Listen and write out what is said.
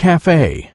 cafe.